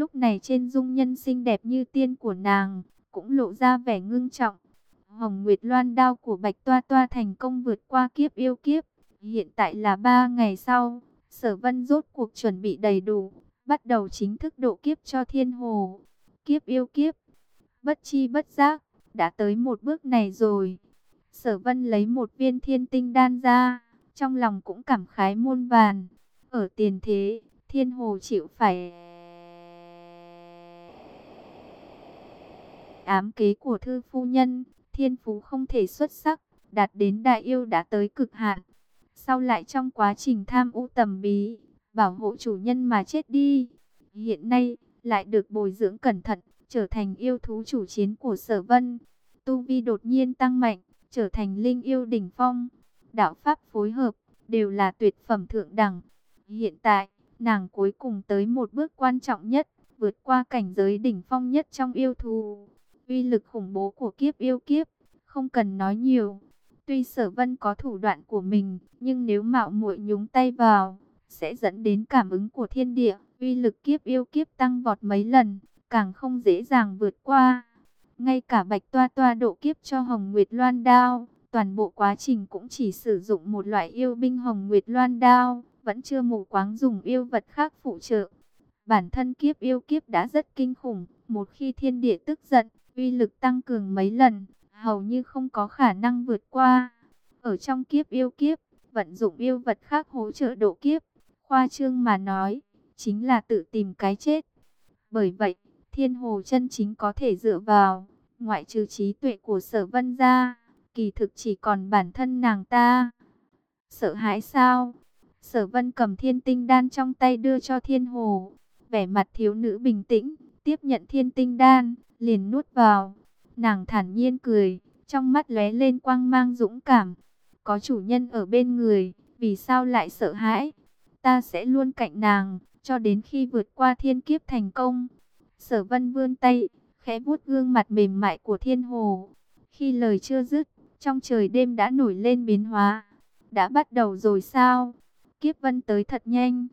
Lúc này trên dung nhân xinh đẹp như tiên của nàng, cũng lộ ra vẻ ngưng trọng. Hồng Nguyệt Loan đao của Bạch Toa Toa thành công vượt qua kiếp yêu kiếp. Hiện tại là ba ngày sau, Sở Vân rốt cuộc chuẩn bị đầy đủ, bắt đầu chính thức độ kiếp cho Thiên Hồ. Kiếp yêu kiếp, bất chi bất giác, đã tới một bước này rồi. Sở Vân lấy một viên thiên tinh đan ra, trong lòng cũng cảm khái muôn vàn. Ở tiền thế, Thiên Hồ chịu phải ám kế của thư phu nhân, thiên phú không thể xuất sắc, đạt đến đại yêu đã tới cực hạn. Sau lại trong quá trình tham u tầm bí, bảo hộ chủ nhân mà chết đi. Hiện nay, lại được bồi dưỡng cẩn thận, trở thành yêu thú chủ chiến của sở vân. Tu vi đột nhiên tăng mạnh, trở thành linh yêu đỉnh phong. Đạo pháp phối hợp, đều là tuyệt phẩm thượng đẳng. Hiện tại, nàng cuối cùng tới một bước quan trọng nhất, vượt qua cảnh giới đỉnh phong nhất trong yêu thú. Uy lực khủng bố của kiếp yêu kiếp, không cần nói nhiều. Tuy sở vân có thủ đoạn của mình, nhưng nếu mạo muội nhúng tay vào, sẽ dẫn đến cảm ứng của thiên địa. Uy lực kiếp yêu kiếp tăng vọt mấy lần, càng không dễ dàng vượt qua. Ngay cả bạch toa toa độ kiếp cho Hồng Nguyệt Loan Đao, toàn bộ quá trình cũng chỉ sử dụng một loại yêu binh Hồng Nguyệt Loan Đao, vẫn chưa mù quáng dùng yêu vật khác phụ trợ. Bản thân kiếp yêu kiếp đã rất kinh khủng, một khi thiên địa tức giận, uy lực tăng cường mấy lần, hầu như không có khả năng vượt qua. Ở trong kiếp yêu kiếp, vận dụng yêu vật khác hỗ trợ độ kiếp, khoa trương mà nói, chính là tự tìm cái chết. Bởi vậy, thiên hồ chân chính có thể dựa vào, ngoại trừ trí tuệ của sở vân ra, kỳ thực chỉ còn bản thân nàng ta. Sợ hãi sao? Sở vân cầm thiên tinh đan trong tay đưa cho thiên hồ, vẻ mặt thiếu nữ bình tĩnh, tiếp nhận thiên tinh đan, liền nuốt vào. Nàng thản nhiên cười, trong mắt lóe lên quang mang dũng cảm. Có chủ nhân ở bên người, vì sao lại sợ hãi? Ta sẽ luôn cạnh nàng, cho đến khi vượt qua thiên kiếp thành công. Sở vân vươn tay, khẽ vuốt gương mặt mềm mại của thiên hồ. Khi lời chưa dứt, trong trời đêm đã nổi lên biến hóa. Đã bắt đầu rồi sao? Kiếp vân tới thật nhanh.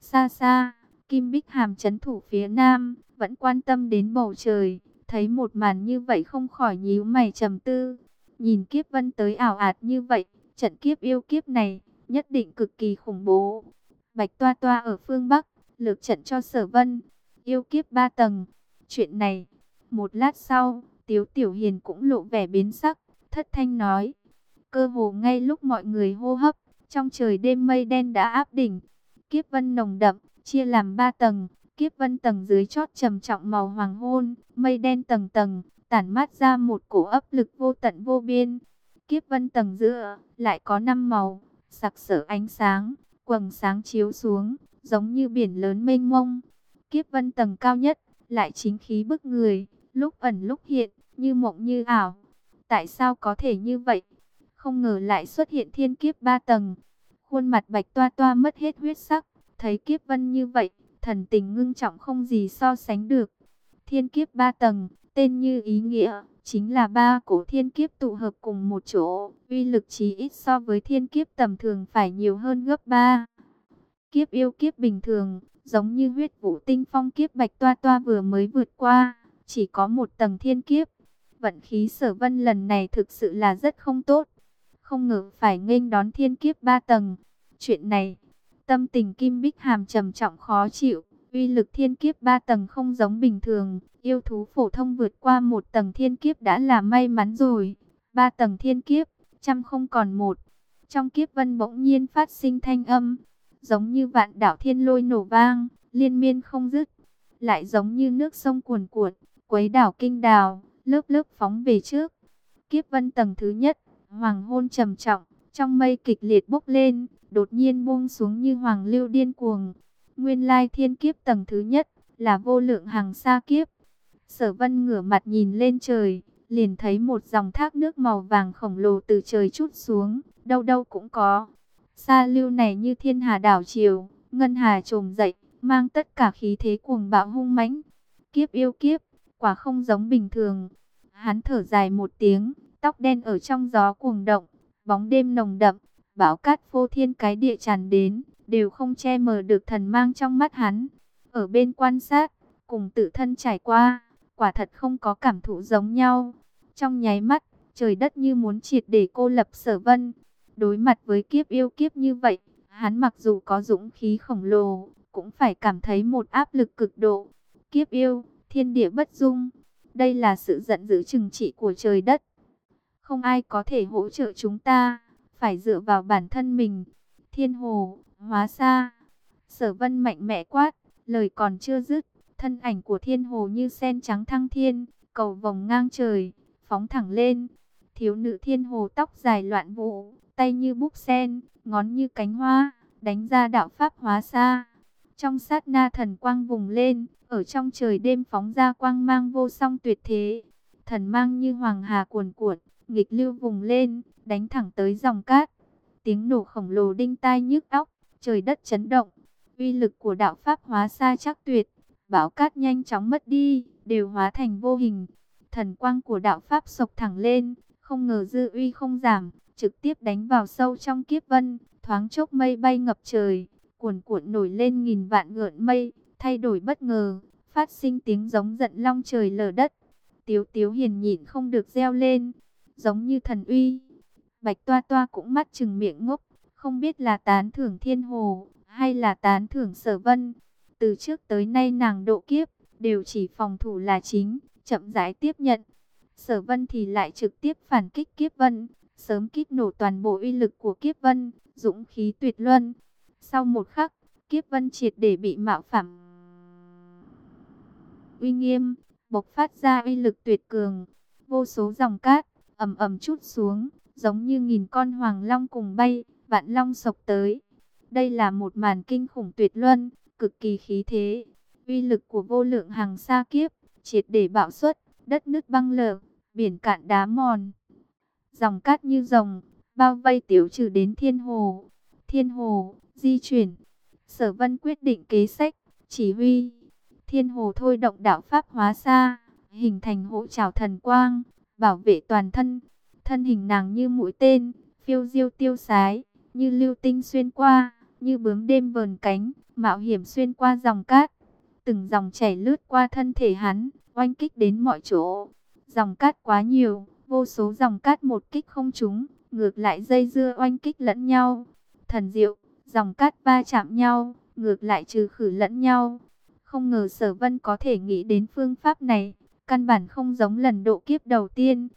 Xa xa, Kim Bích Hàm chấn thủ phía nam, vẫn quan tâm đến bầu trời. Thấy một màn như vậy không khỏi nhíu mày trầm tư. Nhìn kiếp vân tới ảo ạt như vậy, trận kiếp yêu kiếp này, nhất định cực kỳ khủng bố. Bạch Toa Toa ở phương Bắc, lược trận cho sở vân, yêu kiếp ba tầng. Chuyện này, một lát sau, Tiếu Tiểu Hiền cũng lộ vẻ biến sắc, thất thanh nói. Cơ hồ ngay lúc mọi người hô hấp, trong trời đêm mây đen đã áp đỉnh. Kiếp vân nồng đậm, chia làm ba tầng, kiếp vân tầng dưới chót trầm trọng màu hoàng hôn, mây đen tầng tầng, tản mát ra một cổ ấp lực vô tận vô biên. Kiếp vân tầng giữa, lại có năm màu, sặc sỡ ánh sáng, quầng sáng chiếu xuống, giống như biển lớn mênh mông. Kiếp vân tầng cao nhất, lại chính khí bức người, lúc ẩn lúc hiện, như mộng như ảo. Tại sao có thể như vậy? Không ngờ lại xuất hiện thiên kiếp ba tầng. Khuôn mặt bạch toa toa mất hết huyết sắc, thấy kiếp vân như vậy, thần tình ngưng trọng không gì so sánh được. Thiên kiếp ba tầng, tên như ý nghĩa, chính là ba cổ thiên kiếp tụ hợp cùng một chỗ, uy lực chí ít so với thiên kiếp tầm thường phải nhiều hơn gấp ba. Kiếp yêu kiếp bình thường, giống như huyết vũ tinh phong kiếp bạch toa toa vừa mới vượt qua, chỉ có một tầng thiên kiếp. Vận khí sở vân lần này thực sự là rất không tốt, không ngờ phải nghênh đón thiên kiếp ba tầng. Chuyện này, Tâm tình Kim Bích Hàm trầm trọng khó chịu, uy lực thiên kiếp ba tầng không giống bình thường, yêu thú phổ thông vượt qua một tầng thiên kiếp đã là may mắn rồi. Ba tầng thiên kiếp, trăm không còn một. Trong kiếp vân bỗng nhiên phát sinh thanh âm, giống như vạn đảo thiên lôi nổ vang, liên miên không dứt. Lại giống như nước sông cuồn cuộn, quấy đảo kinh đào, lớp lớp phóng về trước. Kiếp vân tầng thứ nhất, hoàng hôn trầm trọng, trong mây kịch liệt bốc lên, đột nhiên buông xuống như hoàng lưu điên cuồng. Nguyên lai thiên kiếp tầng thứ nhất là vô lượng hàng xa kiếp. Sở vân ngửa mặt nhìn lên trời, liền thấy một dòng thác nước màu vàng khổng lồ từ trời chút xuống, đâu đâu cũng có. Sa lưu này như thiên hà đảo chiều, ngân hà trồm dậy, mang tất cả khí thế cuồng bạo hung mãnh. Kiếp yêu kiếp, quả không giống bình thường. Hắn thở dài một tiếng, tóc đen ở trong gió cuồng động, bóng đêm nồng đậm, bão cát phô thiên cái địa tràn đến, đều không che mờ được thần mang trong mắt hắn. Ở bên quan sát, cùng tự thân trải qua, quả thật không có cảm thụ giống nhau. Trong nháy mắt, trời đất như muốn triệt để cô lập sở vân. Đối mặt với kiếp yêu kiếp như vậy, hắn mặc dù có dũng khí khổng lồ, cũng phải cảm thấy một áp lực cực độ. Kiếp yêu, thiên địa bất dung, đây là sự giận dữ trừng trị của trời đất. Không ai có thể hỗ trợ chúng ta, phải dựa vào bản thân mình. Thiên hồ, hóa xa. Sở vân mạnh mẽ quát, lời còn chưa dứt. Thân ảnh của thiên hồ như sen trắng thăng thiên, cầu vòng ngang trời, phóng thẳng lên. Thiếu nữ thiên hồ tóc dài loạn vụ tay như búp sen, ngón như cánh hoa, đánh ra đạo pháp hóa xa. Trong sát na thần quang vùng lên, ở trong trời đêm phóng ra quang mang vô song tuyệt thế. Thần mang như hoàng hà cuồn cuộn, nghịch lưu vùng lên, đánh thẳng tới dòng cát. Tiếng nổ khổng lồ đinh tai nhức óc, trời đất chấn động. Uy lực của đạo pháp hóa xa chắc tuyệt, bão cát nhanh chóng mất đi, đều hóa thành vô hình. Thần quang của đạo pháp sộc thẳng lên, không ngờ dư uy không giảm, trực tiếp đánh vào sâu trong kiếp vân, thoáng chốc mây bay ngập trời, cuồn cuộn nổi lên nghìn vạn gợn mây, thay đổi bất ngờ, phát sinh tiếng giống giận long trời lở đất. Tiếu tiếu hiền nhịn không được reo lên, giống như thần uy. Bạch toa toa cũng mắt chừng miệng ngốc, không biết là tán thưởng thiên hồ, hay là tán thưởng sở vân. Từ trước tới nay nàng độ kiếp, đều chỉ phòng thủ là chính, chậm rãi tiếp nhận. Sở vân thì lại trực tiếp phản kích kiếp vân, sớm kích nổ toàn bộ uy lực của kiếp vân, dũng khí tuyệt luân. Sau một khắc, kiếp vân triệt để bị mạo phạm. Uy nghiêm, bộc phát ra uy lực tuyệt cường, vô số dòng cát, ầm ầm chút xuống, giống như nghìn con hoàng long cùng bay, vạn long sộc tới. Đây là một màn kinh khủng tuyệt luân, cực kỳ khí thế. Uy lực của vô lượng hàng xa kiếp, triệt để bạo xuất, đất nứt băng lở, biển cạn đá mòn. Dòng cát như rồng, bao vây tiểu trừ đến thiên hồ. Thiên hồ, di chuyển. Sở vân quyết định kế sách, chỉ huy. Thiên hồ thôi động đạo pháp hóa xa, hình thành hỗ trào thần quang, bảo vệ toàn thân. Thân hình nàng như mũi tên, phiêu diêu tiêu sái, như lưu tinh xuyên qua, như bướm đêm vờn cánh, mạo hiểm xuyên qua dòng cát. Từng dòng chảy lướt qua thân thể hắn, oanh kích đến mọi chỗ. Dòng cát quá nhiều, vô số dòng cát một kích không trúng, ngược lại dây dưa oanh kích lẫn nhau. Thần diệu, dòng cát va chạm nhau, ngược lại trừ khử lẫn nhau. Không ngờ sở vân có thể nghĩ đến phương pháp này, căn bản không giống lần độ kiếp đầu tiên.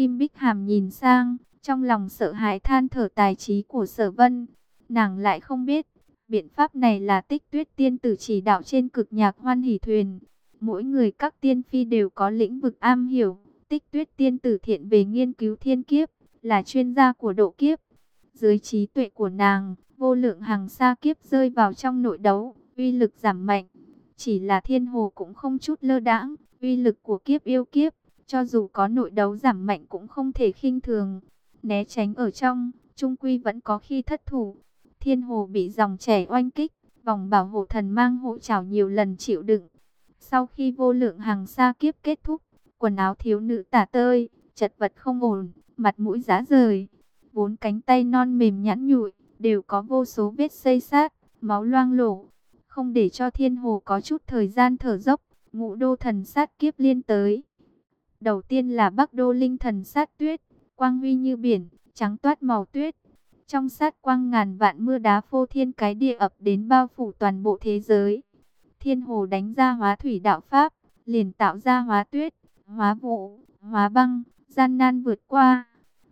Kim Bích Hàm nhìn sang, trong lòng sợ hãi than thở tài trí của sở vân. Nàng lại không biết, biện pháp này là tích tuyết tiên tử chỉ đạo trên cực nhạc hoan hỷ thuyền. Mỗi người các tiên phi đều có lĩnh vực am hiểu, tích tuyết tiên tử thiện về nghiên cứu thiên kiếp, là chuyên gia của độ kiếp. Dưới trí tuệ của nàng, vô lượng hàng xa kiếp rơi vào trong nội đấu, uy lực giảm mạnh. Chỉ là thiên hồ cũng không chút lơ đãng, uy lực của kiếp yêu kiếp, cho dù có nội đấu giảm mạnh cũng không thể khinh thường. Né tránh ở trong, trung quy vẫn có khi thất thủ. Thiên hồ bị dòng chảy oanh kích, vòng bảo hộ thần mang hộ trào nhiều lần chịu đựng. Sau khi vô lượng hàng xa kiếp kết thúc, quần áo thiếu nữ tả tơi, chật vật không ổn, mặt mũi giá rời. Bốn cánh tay non mềm nhẵn nhụi, đều có vô số vết xây sát, máu loang lổ. Không để cho thiên hồ có chút thời gian thở dốc, ngũ đô thần sát kiếp liên tới. Đầu tiên là bắc đô linh thần sát tuyết, quang huy như biển, trắng toát màu tuyết. Trong sát quang ngàn vạn mưa đá phô thiên cái địa ập đến bao phủ toàn bộ thế giới. Thiên hồ đánh ra hóa thủy đạo pháp, liền tạo ra hóa tuyết, hóa vụ, hóa băng, gian nan vượt qua.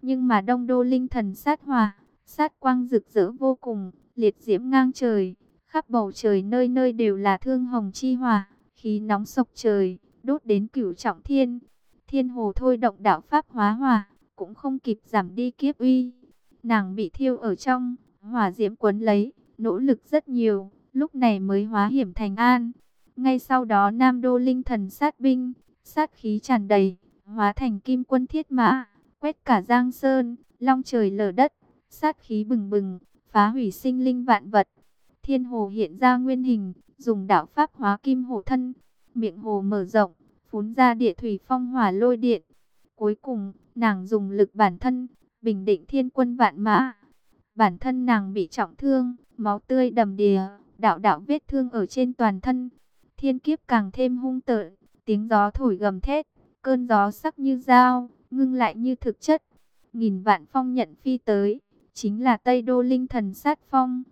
Nhưng mà đông đô linh thần sát hòa sát quang rực rỡ vô cùng, liệt diễm ngang trời, khắp bầu trời nơi nơi đều là thương hồng chi hòa khí nóng sộc trời, đốt đến cửu trọng thiên. Thiên hồ thôi động đạo pháp hóa hỏa, cũng không kịp giảm đi kiếp uy. Nàng bị thiêu ở trong, hỏa diễm quấn lấy, nỗ lực rất nhiều, lúc này mới hóa hiểm thành an. Ngay sau đó Nam Đô Linh thần sát binh, sát khí tràn đầy, hóa thành kim quân thiết mã, quét cả giang sơn, long trời lở đất, sát khí bừng bừng, phá hủy sinh linh vạn vật. Thiên hồ hiện ra nguyên hình, dùng đạo pháp hóa kim hồ thân, miệng hồ mở rộng, phun ra địa thủy phong hỏa lôi điện. Cuối cùng, nàng dùng lực bản thân, bình định thiên quân vạn mã. Bản thân nàng bị trọng thương, máu tươi đầm đìa, đạo đạo vết thương ở trên toàn thân. Thiên kiếp càng thêm hung tợn, tiếng gió thổi gầm thét, cơn gió sắc như dao, ngưng lại như thực chất. Nghìn vạn phong nhận phi tới, chính là Tây Đô Linh Thần sát phong.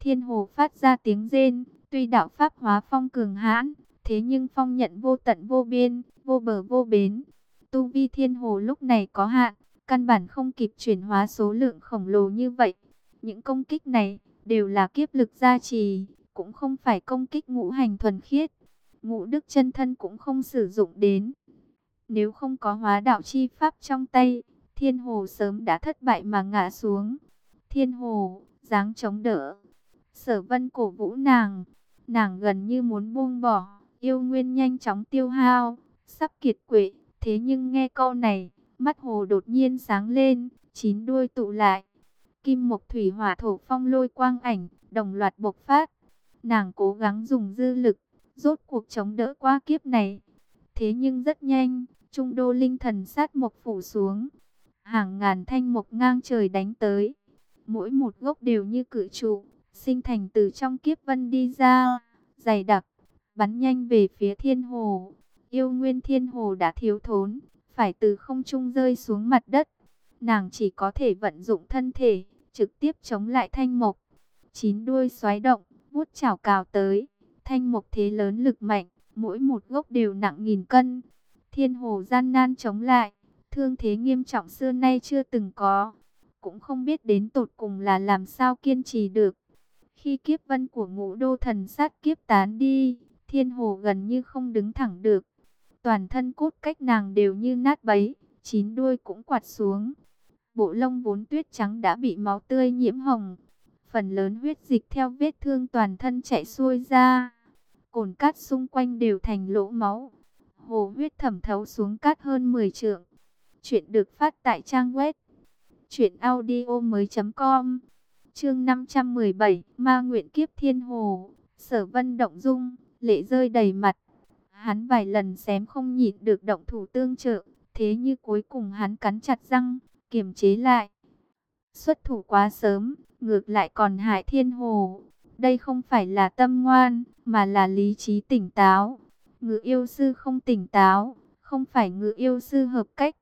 Thiên hồ phát ra tiếng rên, tuy đạo pháp hóa phong cường hãn, thế nhưng phong nhận vô tận vô biên, vô bờ vô bến. Tu vi thiên hồ lúc này có hạn, căn bản không kịp chuyển hóa số lượng khổng lồ như vậy. Những công kích này đều là kiếp lực gia trì, cũng không phải công kích ngũ hành thuần khiết. Ngũ đức chân thân cũng không sử dụng đến. Nếu không có hóa đạo chi pháp trong tay, thiên hồ sớm đã thất bại mà ngã xuống. Thiên hồ, dáng chống đỡ. Sở vân cổ vũ nàng, nàng gần như muốn buông bỏ, yêu nguyên nhanh chóng tiêu hao, sắp kiệt quệ. Thế nhưng nghe câu này, mắt hồ đột nhiên sáng lên, chín đuôi tụ lại. Kim mộc thủy hỏa thổ phong lôi quang ảnh, đồng loạt bộc phát. Nàng cố gắng dùng dư lực, rốt cuộc chống đỡ qua kiếp này. Thế nhưng rất nhanh, trung đô linh thần sát mộc phủ xuống. Hàng ngàn thanh mộc ngang trời đánh tới. Mỗi một gốc đều như cự trụ, sinh thành từ trong kiếp vân đi ra, dày đặc, bắn nhanh về phía thiên hồ. Yêu nguyên thiên hồ đã thiếu thốn, phải từ không trung rơi xuống mặt đất. Nàng chỉ có thể vận dụng thân thể, trực tiếp chống lại thanh mộc. Chín đuôi xoáy động, vuốt chảo cào tới. Thanh mộc thế lớn lực mạnh, mỗi một gốc đều nặng nghìn cân. Thiên hồ gian nan chống lại, thương thế nghiêm trọng xưa nay chưa từng có. Cũng không biết đến tột cùng là làm sao kiên trì được. Khi kiếp vân của ngũ đô thần sát kiếp tán đi, thiên hồ gần như không đứng thẳng được. Toàn thân cốt cách nàng đều như nát bấy, chín đuôi cũng quạt xuống. Bộ lông vốn tuyết trắng đã bị máu tươi nhiễm hồng. Phần lớn huyết dịch theo vết thương toàn thân chạy xuôi ra. Cồn cát xung quanh đều thành lỗ máu. Hồ huyết thẩm thấu xuống cát hơn 10 trượng. Chuyện được phát tại trang web. Chuyện audio mới com Chương 517 Ma nguyện kiếp thiên hồ Sở vân động dung Lệ rơi đầy mặt Hắn vài lần xém không nhịn được động thủ tương trợ, thế như cuối cùng hắn cắn chặt răng, kiềm chế lại. Xuất thủ quá sớm, ngược lại còn hại thiên hồ. Đây không phải là tâm ngoan, mà là lý trí tỉnh táo. Ngự yêu sư không tỉnh táo, không phải ngự yêu sư hợp cách.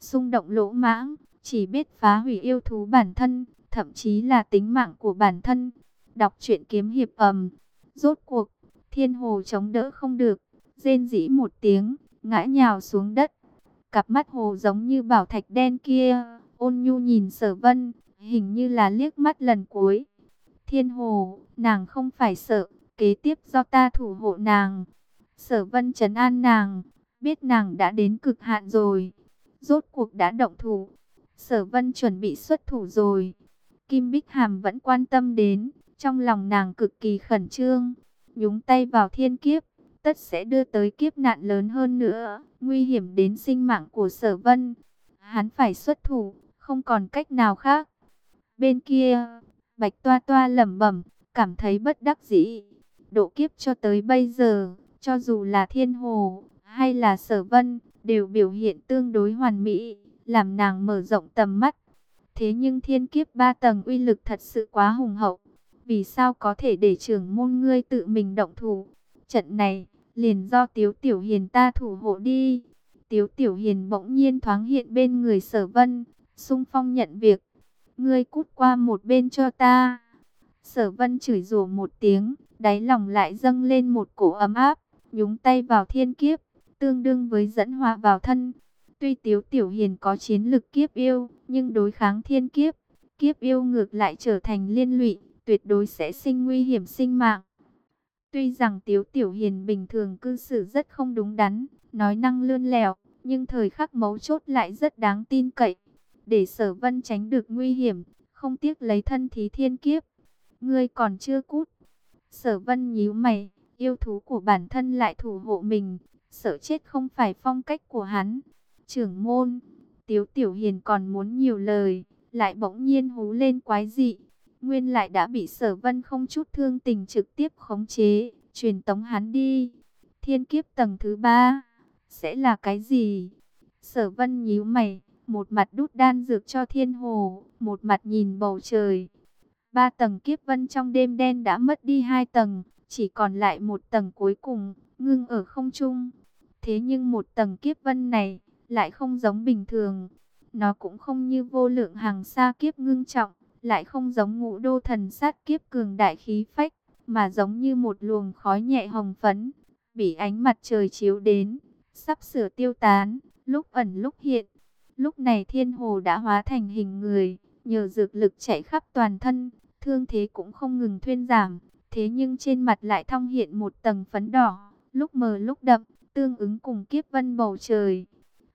Xung động lỗ mãng, chỉ biết phá hủy yêu thú bản thân, thậm chí là tính mạng của bản thân. Đọc truyện kiếm hiệp ầm, rốt cuộc, thiên hồ chống đỡ không được, rên rỉ một tiếng, ngã nhào xuống đất. Cặp mắt hồ giống như bảo thạch đen kia, ôn nhu nhìn sở vân, hình như là liếc mắt lần cuối. Thiên hồ, nàng không phải sợ, kế tiếp do ta thủ hộ nàng. Sở vân trấn an nàng, biết nàng đã đến cực hạn rồi. Rốt cuộc đã động thủ. Sở vân chuẩn bị xuất thủ rồi. Kim Bích Hàm vẫn quan tâm đến, trong lòng nàng cực kỳ khẩn trương. Nhúng tay vào thiên kiếp, tất sẽ đưa tới kiếp nạn lớn hơn nữa, nguy hiểm đến sinh mạng của sở vân. Hắn phải xuất thủ, không còn cách nào khác. Bên kia, Bạch Toa Toa lẩm bẩm, cảm thấy bất đắc dĩ. Độ kiếp cho tới bây giờ, cho dù là thiên hồ hay là sở vân, đều biểu hiện tương đối hoàn mỹ, làm nàng mở rộng tầm mắt. Thế nhưng thiên kiếp ba tầng uy lực thật sự quá hùng hậu. Vì sao có thể để trưởng môn ngươi tự mình động thủ? Trận này, liền do Tiếu Tiểu Hiền ta thủ hộ đi. Tiếu Tiểu Hiền bỗng nhiên thoáng hiện bên người sở vân, sung phong nhận việc. Ngươi cút qua một bên cho ta. Sở vân chửi rủa một tiếng, đáy lòng lại dâng lên một cổ ấm áp, nhúng tay vào thiên kiếp, tương đương với dẫn hòa vào thân. Tuy Tiếu Tiểu Hiền có chiến lực kiếp yêu, nhưng đối kháng thiên kiếp, kiếp yêu ngược lại trở thành liên lụy, tuyệt đối sẽ sinh nguy hiểm sinh mạng. Tuy rằng Tiếu Tiểu Hiền bình thường cư xử rất không đúng đắn, nói năng lươn lẹo, nhưng thời khắc mấu chốt lại rất đáng tin cậy. Để sở vân tránh được nguy hiểm, không tiếc lấy thân thí thiên kiếp. Ngươi còn chưa cút. Sở vân nhíu mày, yêu thú của bản thân lại thủ hộ mình, sợ chết không phải phong cách của hắn. Trưởng môn, Tiếu Tiểu Hiền còn muốn nhiều lời, lại bỗng nhiên hú lên quái dị. Nguyên lại đã bị sở vân không chút thương tình trực tiếp khống chế, truyền tống hắn đi. Thiên kiếp tầng thứ ba sẽ là cái gì? Sở vân nhíu mày, một mặt đút đan dược cho thiên hồ, một mặt nhìn bầu trời. Ba tầng kiếp vân trong đêm đen đã mất đi hai tầng, chỉ còn lại một tầng cuối cùng, ngưng ở không trung. Thế nhưng một tầng kiếp vân này lại không giống bình thường. Nó cũng không như vô lượng hàng xa kiếp ngưng trọng, lại không giống ngũ đô thần sát kiếp cường đại khí phách, mà giống như một luồng khói nhẹ hồng phấn, bị ánh mặt trời chiếu đến, sắp sửa tiêu tán, lúc ẩn lúc hiện. Lúc này thiên hồ đã hóa thành hình người, nhờ dược lực chạy khắp toàn thân, thương thế cũng không ngừng thuyên giảm, thế nhưng trên mặt lại thong hiện một tầng phấn đỏ, lúc mờ lúc đậm, tương ứng cùng kiếp vân bầu trời.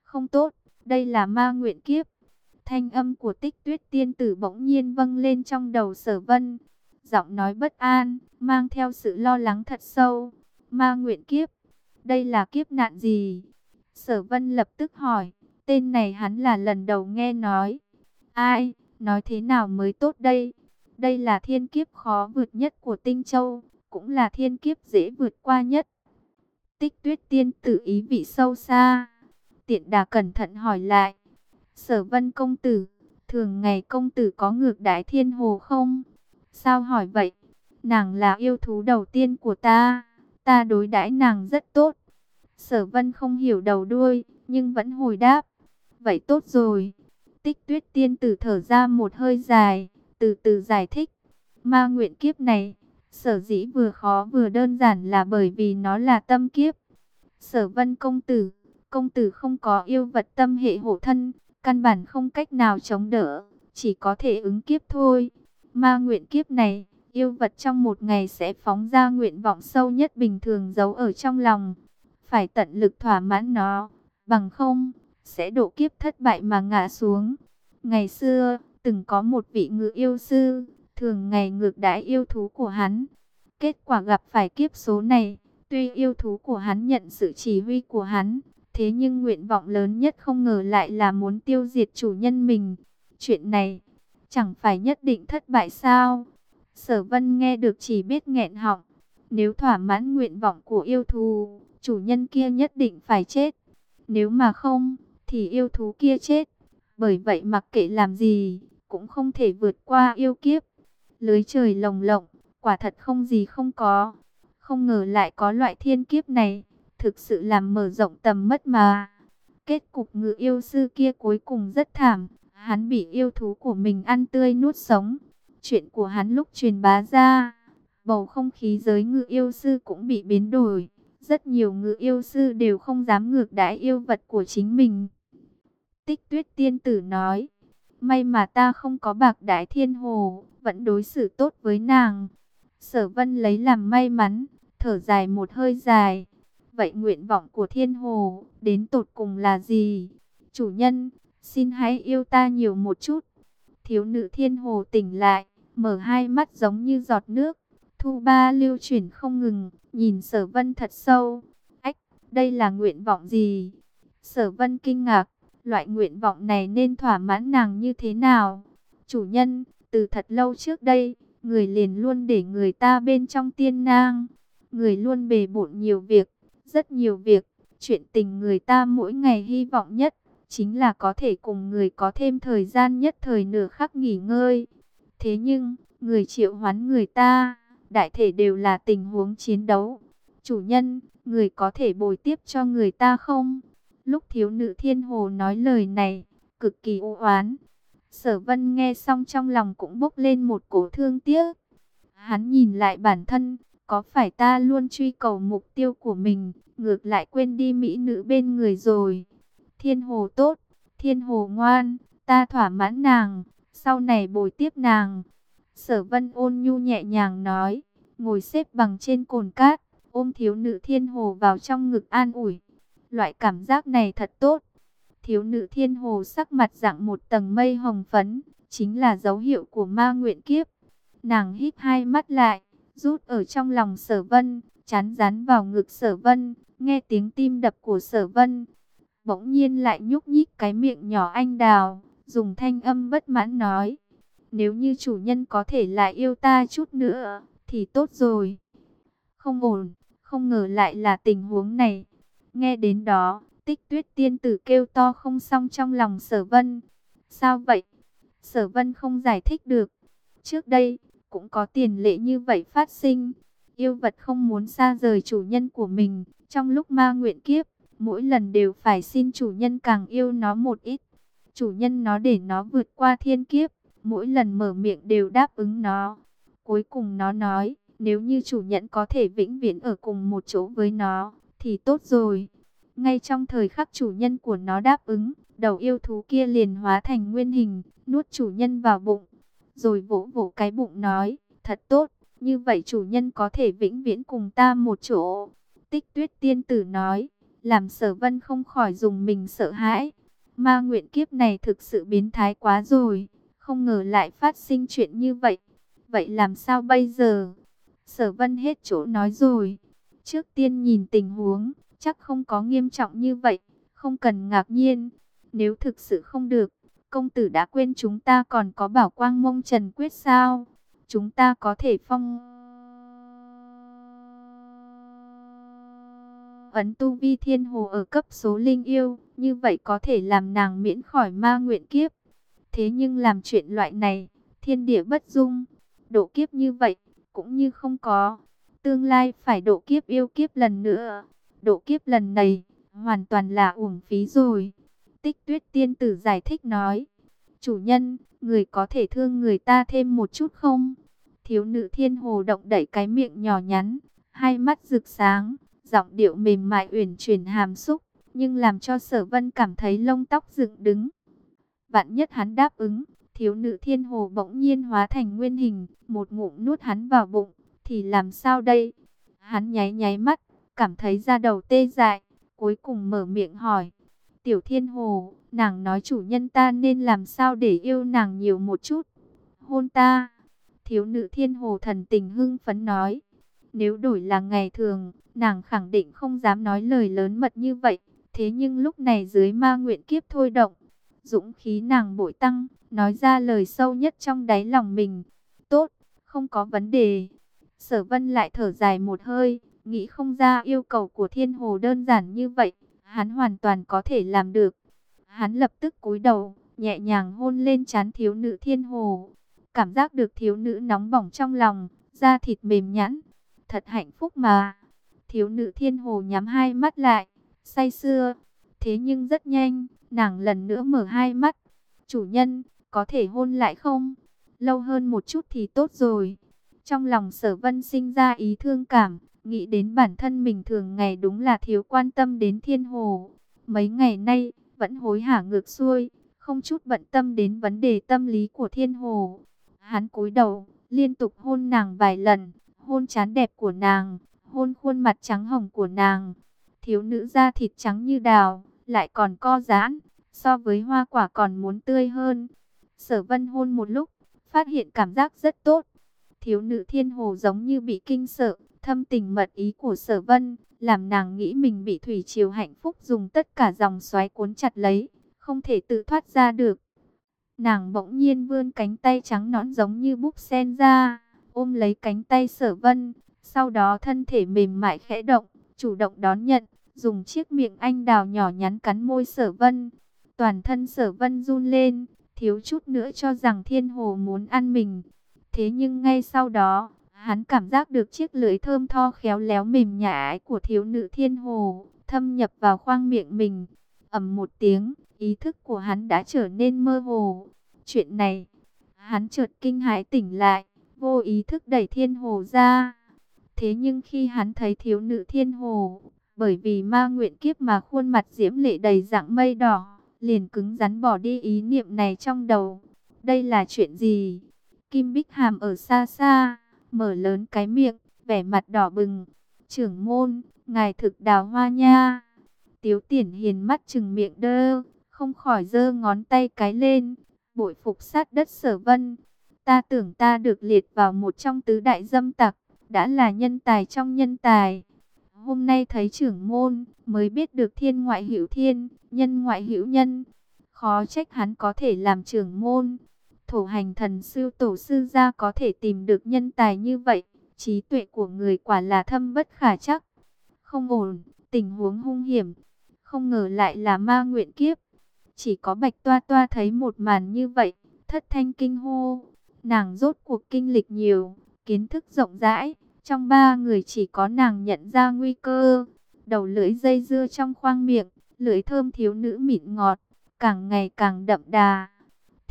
Không tốt, đây là ma nguyện kiếp. Thanh âm của tích tuyết tiên tử bỗng nhiên vâng lên trong đầu sở vân. Giọng nói bất an, mang theo sự lo lắng thật sâu. Ma nguyện kiếp, đây là kiếp nạn gì? Sở vân lập tức hỏi, tên này hắn là lần đầu nghe nói. Ai, nói thế nào mới tốt đây? Đây là thiên kiếp khó vượt nhất của Tinh Châu, cũng là thiên kiếp dễ vượt qua nhất. Tích tuyết tiên tử ý vị sâu xa. Tiện đà cẩn thận hỏi lại. Sở vân công tử, thường ngày công tử có ngược đái thiên hồ không? Sao hỏi vậy? Nàng là yêu thú đầu tiên của ta, ta đối đãi nàng rất tốt. Sở vân không hiểu đầu đuôi, nhưng vẫn hồi đáp. Vậy tốt rồi. Tích tuyết tiên tử thở ra một hơi dài, từ từ giải thích. Ma nguyện kiếp này, sở dĩ vừa khó vừa đơn giản là bởi vì nó là tâm kiếp. Sở vân công tử, công tử không có yêu vật tâm hệ hộ thân, căn bản không cách nào chống đỡ, chỉ có thể ứng kiếp thôi. Ma nguyện kiếp này, yêu vật trong một ngày sẽ phóng ra nguyện vọng sâu nhất bình thường giấu ở trong lòng. Phải tận lực thỏa mãn nó, bằng không, sẽ độ kiếp thất bại mà ngã xuống. Ngày xưa, từng có một vị ngự yêu sư, thường ngày ngược đãi yêu thú của hắn. Kết quả gặp phải kiếp số này, tuy yêu thú của hắn nhận sự chỉ huy của hắn, thế nhưng nguyện vọng lớn nhất không ngờ lại là muốn tiêu diệt chủ nhân mình. Chuyện này, chẳng phải nhất định thất bại sao? Sở vân nghe được chỉ biết nghẹn họng. Nếu thỏa mãn nguyện vọng của yêu thú, chủ nhân kia nhất định phải chết. Nếu mà không, thì yêu thú kia chết. Bởi vậy mặc kệ làm gì, cũng không thể vượt qua yêu kiếp. Lưới trời lồng lộng, quả thật không gì không có. Không ngờ lại có loại thiên kiếp này, thực sự làm mở rộng tầm mất mà. Kết cục ngự yêu sư kia cuối cùng rất thảm, hắn bị yêu thú của mình ăn tươi nuốt sống. Chuyện của hắn lúc truyền bá ra, bầu không khí giới ngự yêu sư cũng bị biến đổi. Rất nhiều ngự yêu sư đều không dám ngược đãi yêu vật của chính mình. Tích tuyết tiên tử nói, may mà ta không có bạc đái thiên hồ, vẫn đối xử tốt với nàng. Sở vân lấy làm may mắn, thở dài một hơi dài. Vậy nguyện vọng của thiên hồ, đến tột cùng là gì? Chủ nhân, xin hãy yêu ta nhiều một chút. Thiếu nữ thiên hồ tỉnh lại, mở hai mắt giống như giọt nước. Thu ba lưu chuyển không ngừng, nhìn sở vân thật sâu. Ách, đây là nguyện vọng gì? Sở vân kinh ngạc, loại nguyện vọng này nên thỏa mãn nàng như thế nào? Chủ nhân, từ thật lâu trước đây, người liền luôn để người ta bên trong tiên nang. Người luôn bề bộn nhiều việc, rất nhiều việc. Chuyện tình người ta mỗi ngày hy vọng nhất, chính là có thể cùng người có thêm thời gian nhất thời nửa khắc nghỉ ngơi. Thế nhưng, người triệu hoán người ta, đại thể đều là tình huống chiến đấu. Chủ nhân, người có thể bồi tiếp cho người ta không? Lúc thiếu nữ thiên hồ nói lời này, cực kỳ u oán. Sở vân nghe xong trong lòng cũng bốc lên một cổ thương tiếc. Hắn nhìn lại bản thân, có phải ta luôn truy cầu mục tiêu của mình, ngược lại quên đi mỹ nữ bên người rồi. Thiên hồ tốt, thiên hồ ngoan, ta thỏa mãn nàng, sau này bồi tiếp nàng. Sở vân ôn nhu nhẹ nhàng nói, ngồi xếp bằng trên cồn cát, ôm thiếu nữ thiên hồ vào trong ngực an ủi. Loại cảm giác này thật tốt. Thiếu nữ thiên hồ sắc mặt dạng một tầng mây hồng phấn, chính là dấu hiệu của ma nguyện kiếp. Nàng híp hai mắt lại, rút ở trong lòng sở vân, chán rán vào ngực sở vân, nghe tiếng tim đập của sở vân. Bỗng nhiên lại nhúc nhích cái miệng nhỏ anh đào, dùng thanh âm bất mãn nói. Nếu như chủ nhân có thể lại yêu ta chút nữa, thì tốt rồi. Không ổn, không ngờ lại là tình huống này. Nghe đến đó, tích tuyết tiên tử kêu to không xong trong lòng sở vân. Sao vậy? Sở vân không giải thích được. Trước đây, cũng có tiền lệ như vậy phát sinh. Yêu vật không muốn xa rời chủ nhân của mình, trong lúc ma nguyện kiếp, mỗi lần đều phải xin chủ nhân càng yêu nó một ít. Chủ nhân nó để nó vượt qua thiên kiếp, mỗi lần mở miệng đều đáp ứng nó. Cuối cùng nó nói, nếu như chủ nhân có thể vĩnh viễn ở cùng một chỗ với nó, thì tốt rồi. Ngay trong thời khắc chủ nhân của nó đáp ứng, đầu yêu thú kia liền hóa thành nguyên hình, nuốt chủ nhân vào bụng. Rồi vỗ vỗ cái bụng nói, thật tốt, như vậy chủ nhân có thể vĩnh viễn cùng ta một chỗ. Tích tuyết tiên tử nói, làm sở vân không khỏi dùng mình sợ hãi. Ma nguyện kiếp này thực sự biến thái quá rồi, không ngờ lại phát sinh chuyện như vậy. Vậy làm sao bây giờ? Sở vân hết chỗ nói rồi. Trước tiên nhìn tình huống, chắc không có nghiêm trọng như vậy, không cần ngạc nhiên. Nếu thực sự không được, công tử đã quên chúng ta còn có bảo quang mông trần quyết sao? Chúng ta có thể phong... Ấn tu vi thiên hồ ở cấp số linh yêu, như vậy có thể làm nàng miễn khỏi ma nguyện kiếp. Thế nhưng làm chuyện loại này, thiên địa bất dung, độ kiếp như vậy, cũng như không có. Tương lai phải độ kiếp yêu kiếp lần nữa. Độ kiếp lần này, hoàn toàn là uổng phí rồi. Tích tuyết tiên tử giải thích nói. Chủ nhân, người có thể thương người ta thêm một chút không? Thiếu nữ thiên hồ động đẩy cái miệng nhỏ nhắn, hai mắt rực sáng, giọng điệu mềm mại uyển chuyển hàm xúc, nhưng làm cho sở vân cảm thấy lông tóc dựng đứng. Vạn nhất hắn đáp ứng, thiếu nữ thiên hồ bỗng nhiên hóa thành nguyên hình, một ngụm nuốt hắn vào bụng, thì làm sao đây? Hắn nháy nháy mắt, cảm thấy da đầu tê dại, cuối cùng mở miệng hỏi. Tiểu thiên hồ, nàng nói chủ nhân ta nên làm sao để yêu nàng nhiều một chút? Hôn ta. Thiếu nữ thiên hồ thần tình hưng phấn nói. Nếu đổi là ngày thường, nàng khẳng định không dám nói lời lớn mật như vậy. Thế nhưng lúc này dưới ma nguyện kiếp thôi động, dũng khí nàng bội tăng, nói ra lời sâu nhất trong đáy lòng mình. Tốt, không có vấn đề. Sở vân lại thở dài một hơi, nghĩ không ra yêu cầu của thiên hồ đơn giản như vậy, hắn hoàn toàn có thể làm được. Hắn lập tức cúi đầu, nhẹ nhàng hôn lên trán thiếu nữ thiên hồ. Cảm giác được thiếu nữ nóng bỏng trong lòng, da thịt mềm nhẵn. Thật hạnh phúc mà. Thiếu nữ thiên hồ nhắm hai mắt lại, say sưa. Thế nhưng rất nhanh, nàng lần nữa mở hai mắt. Chủ nhân, có thể hôn lại không? Lâu hơn một chút thì tốt rồi. Trong lòng sở vân sinh ra ý thương cảm, nghĩ đến bản thân mình thường ngày đúng là thiếu quan tâm đến thiên hồ. Mấy ngày nay, vẫn hối hả ngược xuôi, không chút bận tâm đến vấn đề tâm lý của thiên hồ. Hắn cúi đầu, liên tục hôn nàng vài lần, hôn chán đẹp của nàng, hôn khuôn mặt trắng hồng của nàng. Thiếu nữ da thịt trắng như đào, lại còn co giãn, so với hoa quả còn muốn tươi hơn. Sở vân hôn một lúc, phát hiện cảm giác rất tốt. Thiếu nữ thiên hồ giống như bị kinh sợ, thâm tình mật ý của sở vân, làm nàng nghĩ mình bị thủy triều hạnh phúc dùng tất cả dòng xoáy cuốn chặt lấy, không thể tự thoát ra được. Nàng bỗng nhiên vươn cánh tay trắng nõn giống như búp sen ra, ôm lấy cánh tay sở vân, sau đó thân thể mềm mại khẽ động, chủ động đón nhận, dùng chiếc miệng anh đào nhỏ nhắn cắn môi sở vân. Toàn thân sở vân run lên, thiếu chút nữa cho rằng thiên hồ muốn ăn mình. Thế nhưng ngay sau đó, hắn cảm giác được chiếc lưỡi thơm tho khéo léo mềm nhã của thiếu nữ thiên hồ, thâm nhập vào khoang miệng mình. ầm một tiếng, ý thức của hắn đã trở nên mơ hồ. Chuyện này, hắn chợt kinh hãi tỉnh lại, vô ý thức đẩy thiên hồ ra. Thế nhưng khi hắn thấy thiếu nữ thiên hồ, bởi vì ma nguyện kiếp mà khuôn mặt diễm lệ đầy dạng mây đỏ, liền cứng rắn bỏ đi ý niệm này trong đầu. Đây là chuyện gì? Kim Bích Hàm ở xa xa, mở lớn cái miệng, vẻ mặt đỏ bừng. Trưởng môn, ngài thực đào hoa nha. Tiếu tiển hiền mắt chừng miệng đơ, không khỏi giơ ngón tay cái lên, bội phục sát đất sở vân. Ta tưởng ta được liệt vào một trong tứ đại dâm tặc, đã là nhân tài trong nhân tài. Hôm nay thấy trưởng môn, mới biết được thiên ngoại hữu thiên, nhân ngoại hữu nhân. Khó trách hắn có thể làm trưởng môn. Thổ hành thần sư tổ sư gia có thể tìm được nhân tài như vậy. Trí tuệ của người quả là thâm bất khả chắc. Không ổn, tình huống hung hiểm. Không ngờ lại là ma nguyện kiếp. Chỉ có bạch toa toa thấy một màn như vậy. Thất thanh kinh hô. Nàng rốt cuộc kinh lịch nhiều, kiến thức rộng rãi. Trong ba người chỉ có nàng nhận ra nguy cơ. Đầu lưỡi dây dưa trong khoang miệng, lưỡi thơm thiếu nữ mịn ngọt, càng ngày càng đậm đà.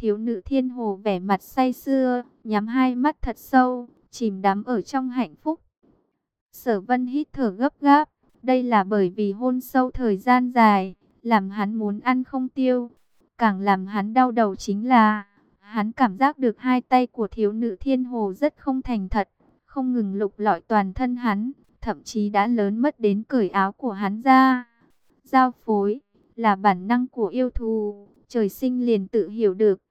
Thiếu nữ thiên hồ vẻ mặt say sưa, nhắm hai mắt thật sâu, chìm đắm ở trong hạnh phúc. Sở vân hít thở gấp gáp, đây là bởi vì hôn sâu thời gian dài, làm hắn muốn ăn không tiêu. Càng làm hắn đau đầu chính là, hắn cảm giác được hai tay của thiếu nữ thiên hồ rất không thành thật, không ngừng lục lọi toàn thân hắn, thậm chí đã lớn mất đến cởi áo của hắn ra. Giao phối, là bản năng của yêu thù, trời sinh liền tự hiểu được.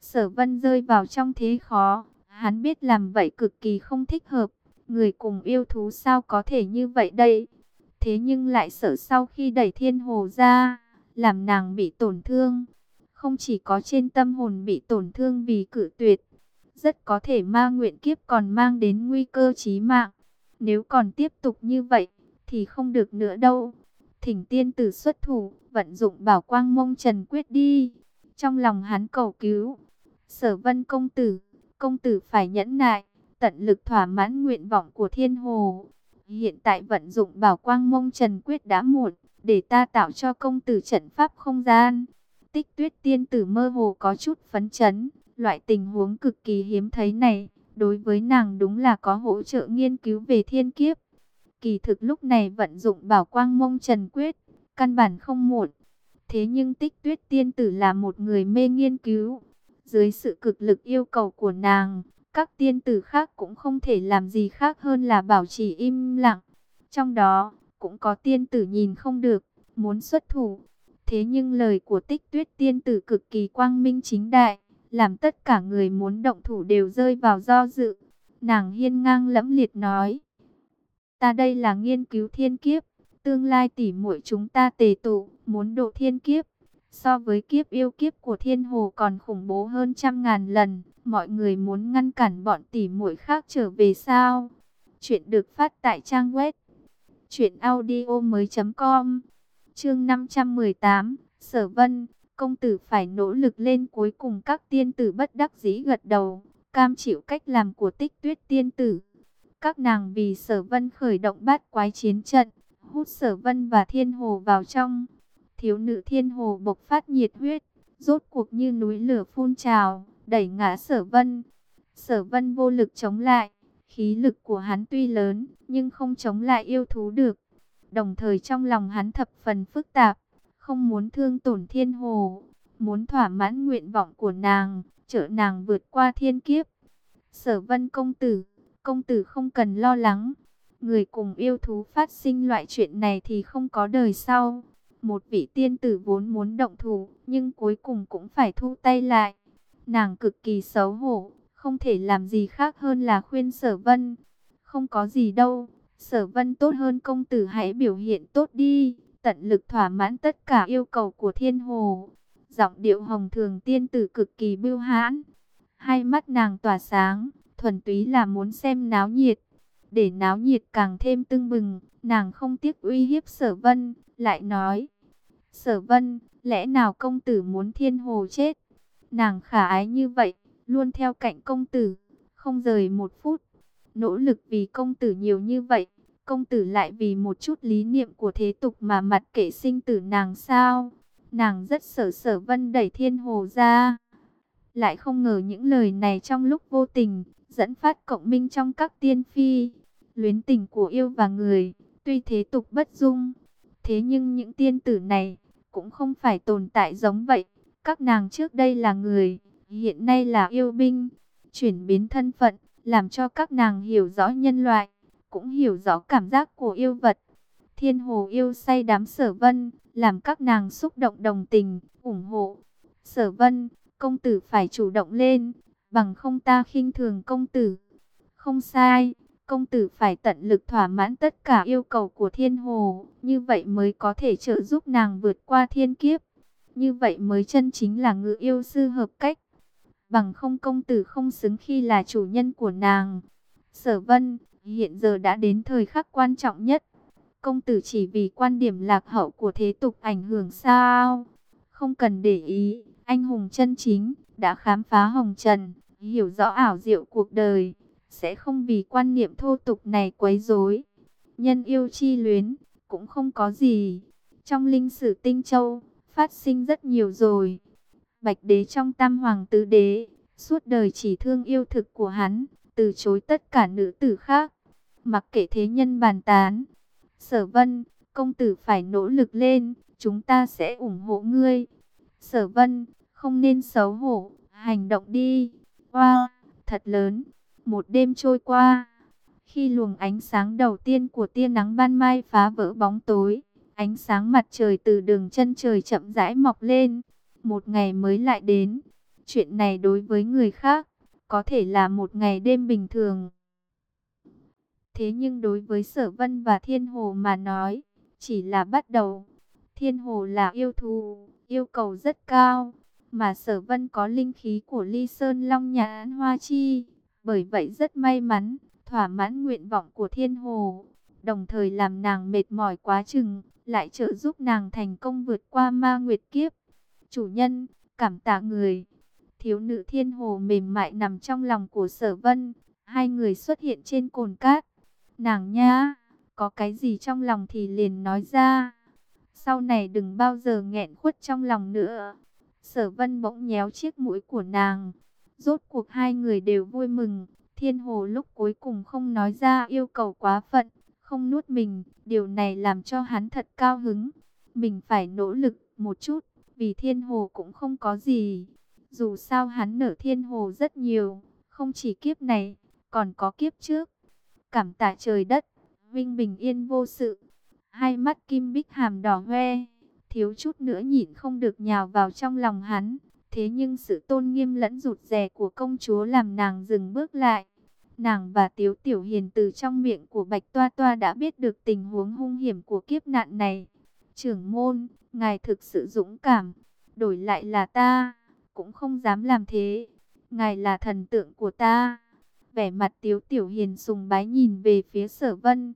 Sở vân rơi vào trong thế khó, hắn biết làm vậy cực kỳ không thích hợp, người cùng yêu thú sao có thể như vậy đây. Thế nhưng lại sợ sau khi đẩy thiên hồ ra, làm nàng bị tổn thương. Không chỉ có trên tâm hồn bị tổn thương vì cử tuyệt, rất có thể ma nguyện kiếp còn mang đến nguy cơ chí mạng. Nếu còn tiếp tục như vậy, thì không được nữa đâu. Thỉnh tiên tử xuất thủ, vận dụng bảo quang mông trần quyết đi. Trong lòng hắn cầu cứu, sở vân công tử, công tử phải nhẫn nại, tận lực thỏa mãn nguyện vọng của thiên hồ. Hiện tại vận dụng bảo quang mông trần quyết đã muộn, để ta tạo cho công tử trận pháp không gian. Tích tuyết tiên tử mơ hồ có chút phấn chấn, loại tình huống cực kỳ hiếm thấy này, đối với nàng đúng là có hỗ trợ nghiên cứu về thiên kiếp. Kỳ thực lúc này vận dụng bảo quang mông trần quyết, căn bản không muộn. Thế nhưng tích tuyết tiên tử là một người mê nghiên cứu. Dưới sự cực lực yêu cầu của nàng, các tiên tử khác cũng không thể làm gì khác hơn là bảo trì im lặng. Trong đó, cũng có tiên tử nhìn không được, muốn xuất thủ. Thế nhưng lời của tích tuyết tiên tử cực kỳ quang minh chính đại, làm tất cả người muốn động thủ đều rơi vào do dự. Nàng hiên ngang lẫm liệt nói, ta đây là nghiên cứu thiên kiếp, tương lai tỉ muội chúng ta tề tụ, muốn độ thiên kiếp. So với kiếp yêu kiếp của thiên hồ còn khủng bố hơn trăm ngàn lần, mọi người muốn ngăn cản bọn tỉ muội khác trở về sao? Chuyện được phát tại trang web truyệnaudiomoi.com. Chương 518, Sở Vân, công tử phải nỗ lực lên cuối cùng các tiên tử bất đắc dĩ gật đầu, cam chịu cách làm của Tích Tuyết tiên tử. Các nàng vì Sở Vân khởi động bát quái chiến trận, hút Sở Vân và Thiên Hồ vào trong. Thiếu nữ Thiên Hồ bộc phát nhiệt huyết, rốt cuộc như núi lửa phun trào, đẩy ngã Sở Vân. Sở Vân vô lực chống lại, khí lực của hắn tuy lớn, nhưng không chống lại yêu thú được. Đồng thời trong lòng hắn thập phần phức tạp, không muốn thương tổn Thiên Hồ, muốn thỏa mãn nguyện vọng của nàng, trợ nàng vượt qua thiên kiếp. Sở Vân công tử, công tử không cần lo lắng, người cùng yêu thú phát sinh loại chuyện này thì không có đời sau. Một vị tiên tử vốn muốn động thủ, nhưng cuối cùng cũng phải thu tay lại. Nàng cực kỳ xấu hổ, không thể làm gì khác hơn là khuyên sở vân. Không có gì đâu, sở vân tốt hơn công tử hãy biểu hiện tốt đi, tận lực thỏa mãn tất cả yêu cầu của thiên hồ. Giọng điệu hồng thường tiên tử cực kỳ bưu hãn, hai mắt nàng tỏa sáng, thuần túy là muốn xem náo nhiệt. Để náo nhiệt càng thêm tưng bừng, nàng không tiếc uy hiếp sở vân, lại nói. Sở vân, lẽ nào công tử muốn thiên hồ chết? Nàng khả ái như vậy, luôn theo cạnh công tử, không rời một phút. Nỗ lực vì công tử nhiều như vậy, công tử lại vì một chút lý niệm của thế tục mà mặt kệ sinh tử nàng sao? Nàng rất sợ sở vân đẩy thiên hồ ra. Lại không ngờ những lời này trong lúc vô tình, dẫn phát cộng minh trong các tiên phi. Luyến tình của yêu và người, tuy thế tục bất dung. Thế nhưng những tiên tử này, cũng không phải tồn tại giống vậy. Các nàng trước đây là người, hiện nay là yêu binh. Chuyển biến thân phận, làm cho các nàng hiểu rõ nhân loại, cũng hiểu rõ cảm giác của yêu vật. Thiên hồ yêu say đám sở vân, làm các nàng xúc động đồng tình, ủng hộ. Sở vân, công tử phải chủ động lên, bằng không ta khinh thường công tử. Không sai, công tử phải tận lực thỏa mãn tất cả yêu cầu của thiên hồ, như vậy mới có thể trợ giúp nàng vượt qua thiên kiếp. Như vậy mới chân chính là ngự yêu sư hợp cách. Bằng không công tử không xứng khi là chủ nhân của nàng. Sở vân, hiện giờ đã đến thời khắc quan trọng nhất. Công tử chỉ vì quan điểm lạc hậu của thế tục ảnh hưởng sao? Không cần để ý, anh hùng chân chính, đã khám phá hồng trần, hiểu rõ ảo diệu cuộc đời sẽ không vì quan niệm thô tục này quấy rối. Nhân yêu chi luyến, cũng không có gì. Trong linh sử tinh châu, phát sinh rất nhiều rồi. Bạch đế trong tam hoàng tứ đế, suốt đời chỉ thương yêu thực của hắn, từ chối tất cả nữ tử khác. Mặc kệ thế nhân bàn tán. Sở vân, công tử phải nỗ lực lên, chúng ta sẽ ủng hộ ngươi. Sở vân, không nên xấu hổ, hành động đi. Wow, thật lớn. Một đêm trôi qua, khi luồng ánh sáng đầu tiên của tia nắng ban mai phá vỡ bóng tối, ánh sáng mặt trời từ đường chân trời chậm rãi mọc lên, một ngày mới lại đến. Chuyện này đối với người khác, có thể là một ngày đêm bình thường. Thế nhưng đối với Sở Vân và Thiên Hồ mà nói, chỉ là bắt đầu. Thiên Hồ là yêu thù, yêu cầu rất cao, mà Sở Vân có linh khí của Ly Sơn Long Nhãn Hoa Chi, bởi vậy rất may mắn, thỏa mãn nguyện vọng của Thiên Hồ, đồng thời làm nàng mệt mỏi quá chừng, lại trợ giúp nàng thành công vượt qua ma nguyệt kiếp. Chủ nhân, cảm tạ người. Thiếu nữ Thiên Hồ mềm mại nằm trong lòng của Sở Vân, hai người xuất hiện trên cồn cát. Nàng nha, có cái gì trong lòng thì liền nói ra. Sau này đừng bao giờ nghẹn khuất trong lòng nữa. Sở Vân bỗng nhéo chiếc mũi của nàng. Rốt cuộc hai người đều vui mừng. Thiên Hồ lúc cuối cùng không nói ra yêu cầu quá phận, không nuốt mình. Điều này làm cho hắn thật cao hứng. Mình phải nỗ lực một chút, vì Thiên Hồ cũng không có gì. Dù sao hắn nở Thiên Hồ rất nhiều, không chỉ kiếp này, còn có kiếp trước. Cảm tạ trời đất, vinh bình yên vô sự. Hai mắt kim bích hàm đỏ hoe, thiếu chút nữa nhịn không được nhào vào trong lòng hắn. Thế nhưng sự tôn nghiêm lẫn rụt rè của công chúa làm nàng dừng bước lại. Nàng và Tiếu Tiểu Hiền từ trong miệng của Bạch Toa Toa đã biết được tình huống hung hiểm của kiếp nạn này. Trưởng môn, ngài thực sự dũng cảm, đổi lại là ta, cũng không dám làm thế. Ngài là thần tượng của ta. Vẻ mặt Tiếu Tiểu Hiền sùng bái nhìn về phía sở vân.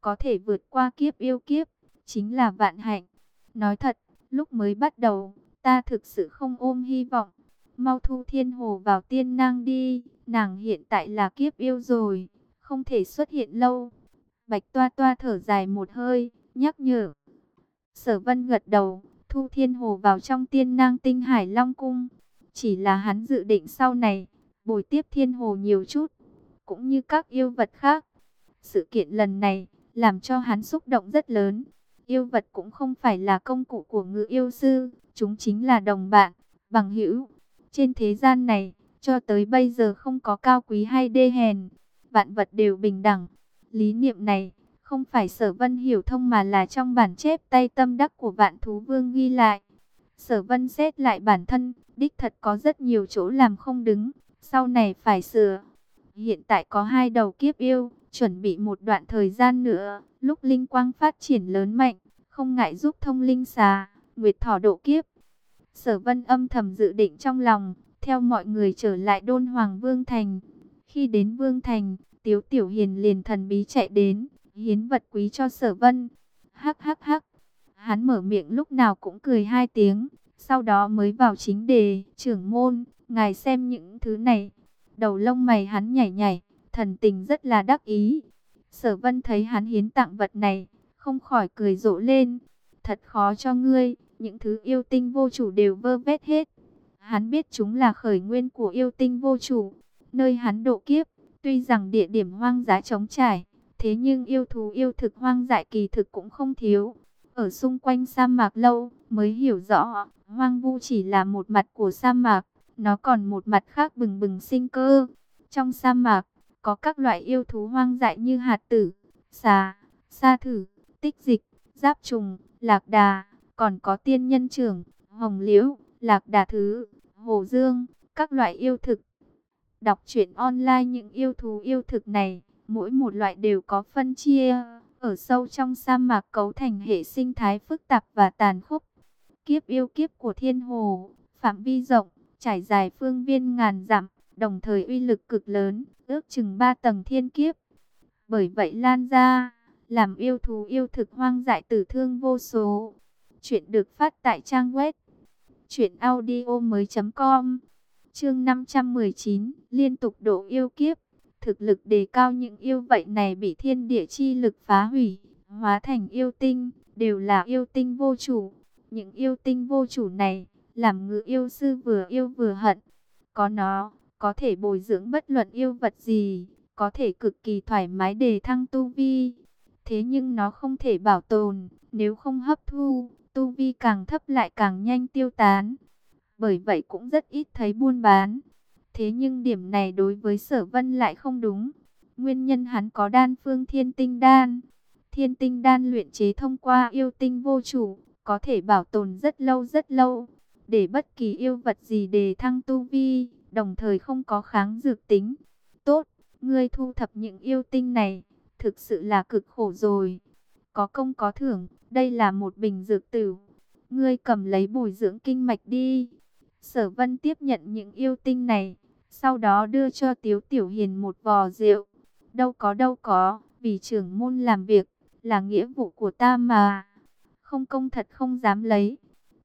Có thể vượt qua kiếp yêu kiếp, chính là vạn hạnh. Nói thật, lúc mới bắt đầu, ta thực sự không ôm hy vọng. Mau thu thiên hồ vào tiên năng đi, nàng hiện tại là kiếp yêu rồi, không thể xuất hiện lâu. Bạch toa toa thở dài một hơi, nhắc nhở. Sở vân gật đầu, thu thiên hồ vào trong tiên năng tinh hải long cung. Chỉ là hắn dự định sau này, bồi tiếp thiên hồ nhiều chút, cũng như các yêu vật khác. Sự kiện lần này, làm cho hắn xúc động rất lớn. Yêu vật cũng không phải là công cụ của ngự yêu sư, chúng chính là đồng bạn, bằng hữu. Trên thế gian này, cho tới bây giờ không có cao quý hay đê hèn, vạn vật đều bình đẳng. Lý niệm này, không phải sở vân hiểu thông mà là trong bản chép tay tâm đắc của vạn thú vương ghi lại. Sở vân xét lại bản thân, đích thật có rất nhiều chỗ làm không đứng, sau này phải sửa. Hiện tại có hai đầu kiếp yêu, chuẩn bị một đoạn thời gian nữa, lúc linh quang phát triển lớn mạnh, không ngại giúp thông linh xà, nguyệt thỏ độ kiếp. Sở vân âm thầm dự định trong lòng, theo mọi người trở lại đôn hoàng vương thành. Khi đến vương thành, tiếu tiểu hiền liền thần bí chạy đến, hiến vật quý cho sở vân. Hắc hắc hắc, hắn mở miệng lúc nào cũng cười hai tiếng, sau đó mới vào chính đề, trưởng môn, ngài xem những thứ này. Đầu lông mày hắn nhảy nhảy, thần tình rất là đắc ý. Sở vân thấy hắn hiến tặng vật này, không khỏi cười rộ lên. Thật khó cho ngươi, những thứ yêu tinh vô chủ đều vơ vét hết. Hắn biết chúng là khởi nguyên của yêu tinh vô chủ, nơi hắn độ kiếp. Tuy rằng địa điểm hoang dã trống trải, thế nhưng yêu thú yêu thực hoang dại kỳ thực cũng không thiếu. Ở xung quanh sa mạc lâu, mới hiểu rõ, hoang vu chỉ là một mặt của sa mạc, nó còn một mặt khác bừng bừng sinh cơ. Trong sa mạc, có các loại yêu thú hoang dại như hạt tử, xà, sa thử, tích dịch, giáp trùng, lạc đà, còn có tiên nhân trưởng, hồng liễu, lạc đà thứ, hồ dương, các loại yêu thực. Đọc truyện online những yêu thú yêu thực này, mỗi một loại đều có phân chia, ở sâu trong sa mạc cấu thành hệ sinh thái phức tạp và tàn khốc. Kiếp yêu kiếp của thiên hồ, phạm vi rộng, trải dài phương viên ngàn dặm, đồng thời uy lực cực lớn, ước chừng ba tầng thiên kiếp. Bởi vậy lan ra, làm yêu thú yêu thực hoang dại tử thương vô số. Chuyện được phát tại trang web truyệnaudiomoi.com. Chương 519, liên tục độ yêu kiếp. Thực lực đề cao những yêu vậy này bị thiên địa chi lực phá hủy, hóa thành yêu tinh, đều là yêu tinh vô chủ. Những yêu tinh vô chủ này, làm ngự yêu sư vừa yêu vừa hận. Có nó, có thể bồi dưỡng bất luận yêu vật gì, có thể cực kỳ thoải mái đề thăng tu vi. Thế nhưng nó không thể bảo tồn, nếu không hấp thu, tu vi càng thấp lại càng nhanh tiêu tán. Bởi vậy cũng rất ít thấy buôn bán. Thế nhưng điểm này đối với sở vân lại không đúng. Nguyên nhân hắn có đan phương thiên tinh đan. Thiên tinh đan luyện chế thông qua yêu tinh vô chủ, có thể bảo tồn rất lâu rất lâu. Để bất kỳ yêu vật gì đề thăng tu vi, đồng thời không có kháng dược tính. Tốt, ngươi thu thập những yêu tinh này, thực sự là cực khổ rồi. Có công có thưởng, đây là một bình dược tử. Ngươi cầm lấy bồi dưỡng kinh mạch đi. Sở vân tiếp nhận những yêu tinh này, sau đó đưa cho Tiếu Tiểu Hiền một vò rượu. Đâu có đâu có, vì trưởng môn làm việc, là nghĩa vụ của ta mà. Không công thật không dám lấy.